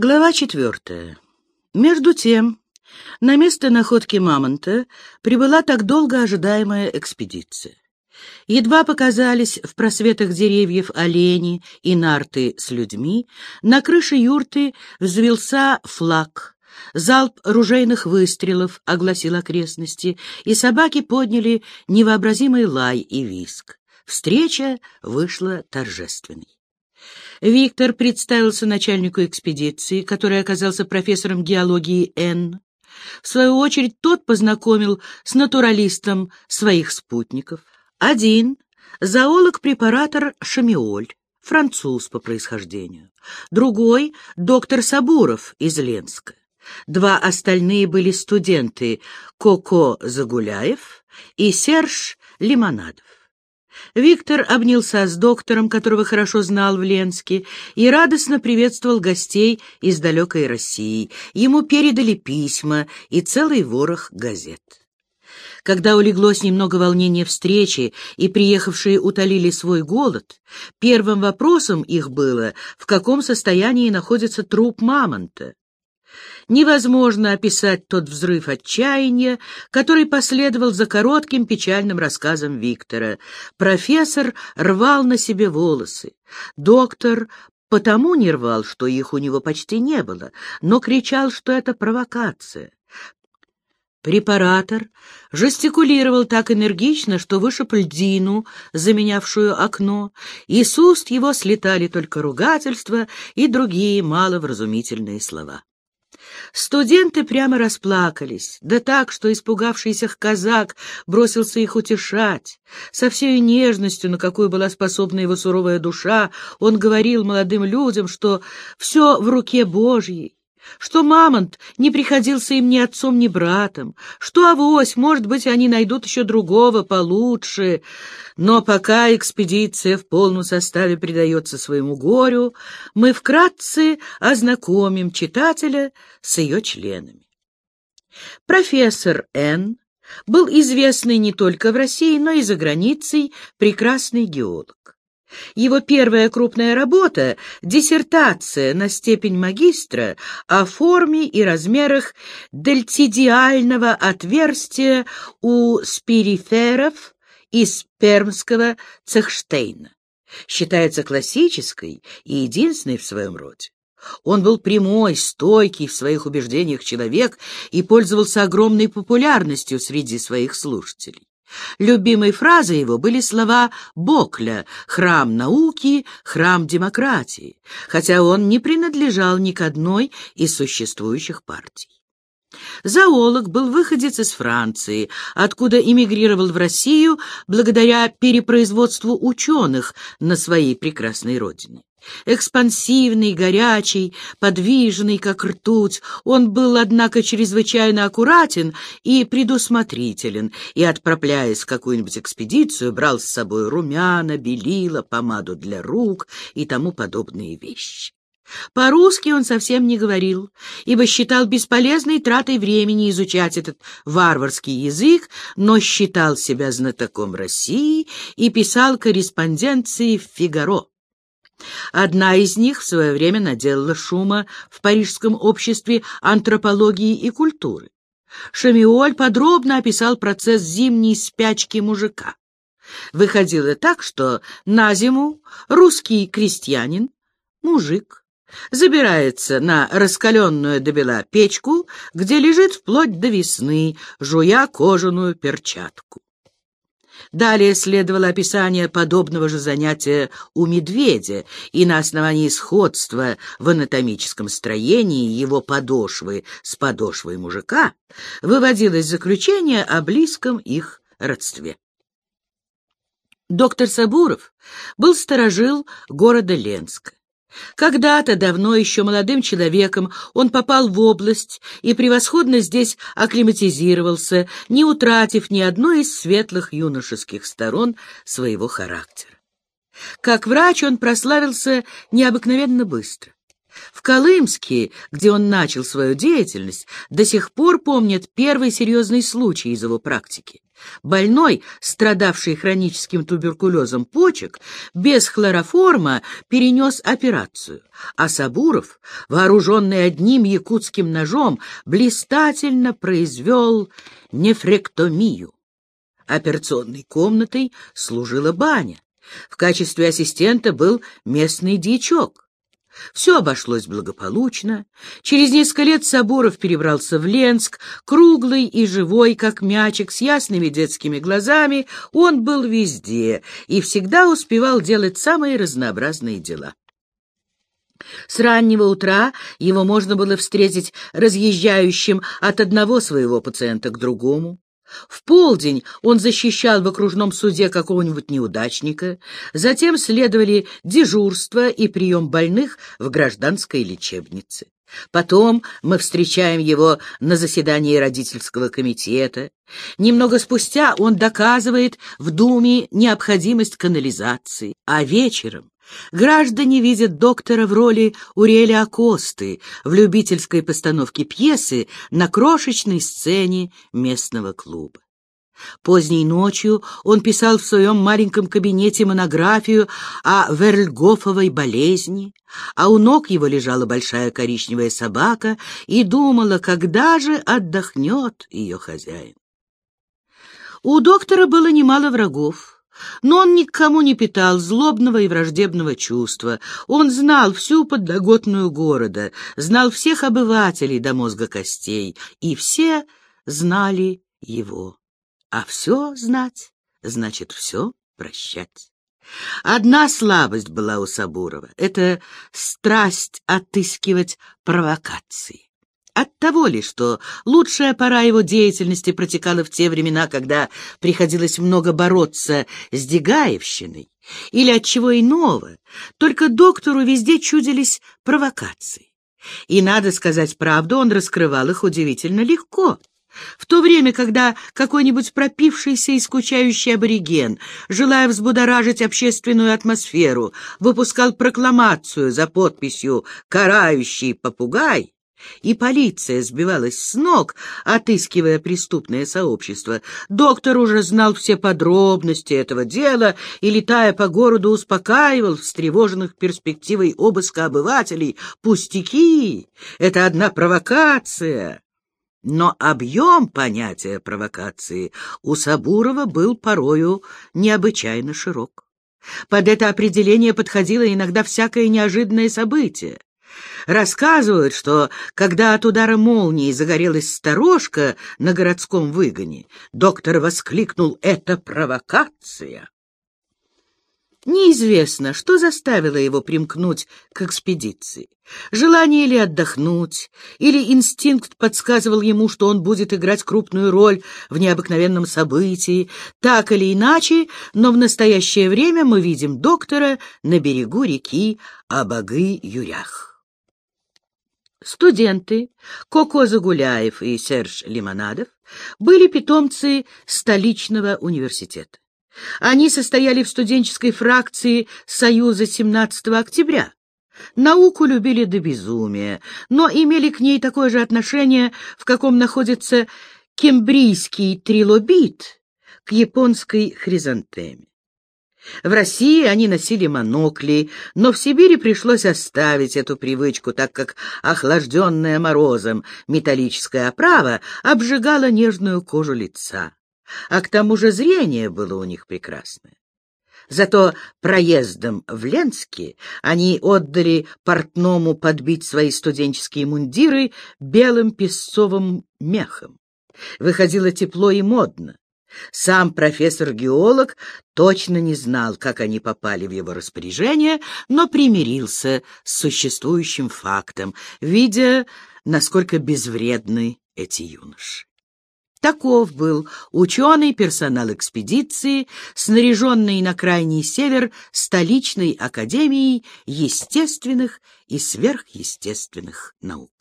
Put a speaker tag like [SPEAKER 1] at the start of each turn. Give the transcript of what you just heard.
[SPEAKER 1] Глава четвертая. Между тем, на место находки мамонта прибыла так долго ожидаемая экспедиция. Едва показались в просветах деревьев олени и нарты с людьми, на крыше юрты взвелся флаг. Залп ружейных выстрелов огласил окрестности, и собаки подняли невообразимый лай и виск. Встреча вышла торжественной. Виктор представился начальнику экспедиции, который оказался профессором геологии Н. В свою очередь тот познакомил с натуралистом своих спутников. Один — зоолог-препаратор Шамиоль, француз по происхождению. Другой — доктор Сабуров из Ленска. Два остальные были студенты Коко Загуляев и Серж Лимонадов. Виктор обнялся с доктором, которого хорошо знал в Ленске, и радостно приветствовал гостей из далекой России. Ему передали письма и целый ворох газет. Когда улеглось немного волнения встречи и приехавшие утолили свой голод, первым вопросом их было, в каком состоянии находится труп мамонта. Невозможно описать тот взрыв отчаяния, который последовал за коротким печальным рассказом Виктора. Профессор рвал на себе волосы. Доктор потому не рвал, что их у него почти не было, но кричал, что это провокация. Препаратор жестикулировал так энергично, что вышиб льдину, заменявшую окно, и с уст его слетали только ругательства и другие маловразумительные слова. Студенты прямо расплакались, да так, что испугавшийся казак бросился их утешать. Со всей нежностью, на какую была способна его суровая душа, он говорил молодым людям, что все в руке Божьей, что Мамонт не приходился им ни отцом, ни братом, что авось, может быть, они найдут еще другого получше. Но пока экспедиция в полном составе предается своему горю, мы вкратце ознакомим читателя с ее членами. Профессор Н. был известный не только в России, но и за границей прекрасный геолог. Его первая крупная работа — диссертация на степень магистра о форме и размерах дельтидиального отверстия у спириферов из пермского Цехштейна. Считается классической и единственной в своем роде. Он был прямой, стойкий в своих убеждениях человек и пользовался огромной популярностью среди своих слушателей. Любимой фразой его были слова Бокля «храм науки, храм демократии», хотя он не принадлежал ни к одной из существующих партий. Зоолог был выходец из Франции, откуда эмигрировал в Россию благодаря перепроизводству ученых на своей прекрасной родине. Экспансивный, горячий, подвижный, как ртуть, он был, однако, чрезвычайно аккуратен и предусмотрителен, и, отправляясь в какую-нибудь экспедицию, брал с собой румяна, белила, помаду для рук и тому подобные вещи. По-русски он совсем не говорил, ибо считал бесполезной тратой времени изучать этот варварский язык, но считал себя знатоком России и писал корреспонденции в «Фигаро». Одна из них в свое время наделала шума в Парижском обществе антропологии и культуры. Шамиоль подробно описал процесс зимней спячки мужика. Выходило так, что на зиму русский крестьянин, мужик, забирается на раскаленную до бела печку, где лежит вплоть до весны, жуя кожаную перчатку. Далее следовало описание подобного же занятия у медведя, и на основании сходства в анатомическом строении его подошвы с подошвой мужика выводилось заключение о близком их родстве. Доктор Сабуров был сторожил города Ленска. Когда-то, давно еще молодым человеком, он попал в область и превосходно здесь акклиматизировался, не утратив ни одной из светлых юношеских сторон своего характера. Как врач он прославился необыкновенно быстро. В Колымске, где он начал свою деятельность, до сих пор помнят первый серьезный случай из его практики. Больной, страдавший хроническим туберкулезом почек, без хлороформа перенес операцию, а Сабуров, вооруженный одним якутским ножом, блистательно произвел нефректомию. Операционной комнатой служила баня. В качестве ассистента был местный дьячок. Все обошлось благополучно. Через несколько лет Сабуров перебрался в Ленск, круглый и живой, как мячик, с ясными детскими глазами. Он был везде и всегда успевал делать самые разнообразные дела. С раннего утра его можно было встретить разъезжающим от одного своего пациента к другому. В полдень он защищал в окружном суде какого-нибудь неудачника, затем следовали дежурство и прием больных в гражданской лечебнице. Потом мы встречаем его на заседании родительского комитета. Немного спустя он доказывает в Думе необходимость канализации, а вечером Граждане видят доктора в роли Уриэля Акосты в любительской постановке пьесы на крошечной сцене местного клуба. Поздней ночью он писал в своем маленьком кабинете монографию о Верльгофовой болезни, а у ног его лежала большая коричневая собака и думала, когда же отдохнет ее хозяин. У доктора было немало врагов. Но он никому не питал злобного и враждебного чувства. Он знал всю подноготную города, знал всех обывателей до мозга костей, и все знали его. А все знать значит все прощать. Одна слабость была у Сабурова — это страсть отыскивать провокации. От того ли, что лучшая пора его деятельности протекала в те времена, когда приходилось много бороться с Дегаевщиной, или от чего иного, только доктору везде чудились провокации. И, надо сказать правду, он раскрывал их удивительно легко. В то время, когда какой-нибудь пропившийся и скучающий абориген, желая взбудоражить общественную атмосферу, выпускал прокламацию за подписью «Карающий попугай», и полиция сбивалась с ног, отыскивая преступное сообщество. Доктор уже знал все подробности этого дела и, летая по городу, успокаивал встревоженных перспективой обыска обывателей. «Пустяки! Это одна провокация!» Но объем понятия провокации у Сабурова был порою необычайно широк. Под это определение подходило иногда всякое неожиданное событие. Рассказывают, что когда от удара молнии загорелась сторожка на городском выгоне, доктор воскликнул «Это провокация!». Неизвестно, что заставило его примкнуть к экспедиции. Желание ли отдохнуть, или инстинкт подсказывал ему, что он будет играть крупную роль в необыкновенном событии. Так или иначе, но в настоящее время мы видим доктора на берегу реки Абагы-Юрях. Студенты Коко Загуляев и Серж Лимонадов были питомцы столичного университета. Они состояли в студенческой фракции Союза 17 октября. Науку любили до безумия, но имели к ней такое же отношение, в каком находится кембрийский трилобит к японской хризантеме. В России они носили монокли, но в Сибири пришлось оставить эту привычку, так как охлажденная морозом металлическая оправа обжигала нежную кожу лица. А к тому же зрение было у них прекрасное. Зато проездом в Ленске они отдали портному подбить свои студенческие мундиры белым песцовым мехом. Выходило тепло и модно. Сам профессор-геолог точно не знал, как они попали в его распоряжение, но примирился с существующим фактом, видя, насколько безвредны эти юноши. Таков был ученый персонал экспедиции, снаряженный на крайний север столичной академией естественных и сверхъестественных наук.